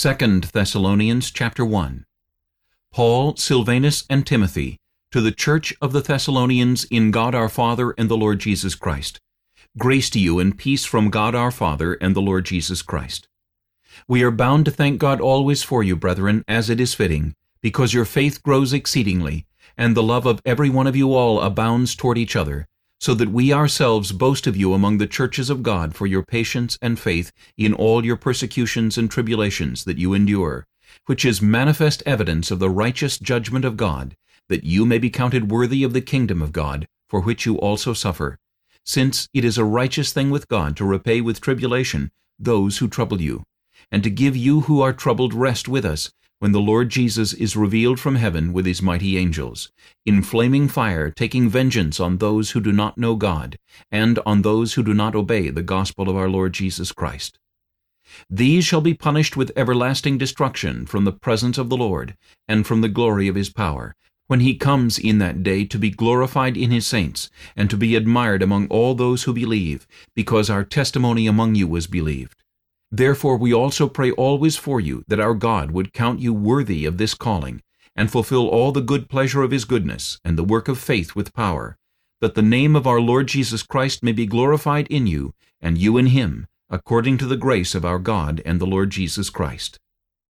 2 Thessalonians chapter 1 Paul, Silvanus, and Timothy, to the church of the Thessalonians in God our Father and the Lord Jesus Christ. Grace to you and peace from God our Father and the Lord Jesus Christ. We are bound to thank God always for you, brethren, as it is fitting, because your faith grows exceedingly, and the love of every one of you all abounds toward each other, so that we ourselves boast of you among the churches of God for your patience and faith in all your persecutions and tribulations that you endure, which is manifest evidence of the righteous judgment of God, that you may be counted worthy of the kingdom of God, for which you also suffer, since it is a righteous thing with God to repay with tribulation those who trouble you, and to give you who are troubled rest with us, when the Lord Jesus is revealed from heaven with his mighty angels, in flaming fire taking vengeance on those who do not know God, and on those who do not obey the gospel of our Lord Jesus Christ. These shall be punished with everlasting destruction from the presence of the Lord, and from the glory of his power, when he comes in that day to be glorified in his saints, and to be admired among all those who believe, because our testimony among you was believed. Therefore we also pray always for you, that our God would count you worthy of this calling, and fulfill all the good pleasure of his goodness, and the work of faith with power, that the name of our Lord Jesus Christ may be glorified in you, and you in him, according to the grace of our God and the Lord Jesus Christ.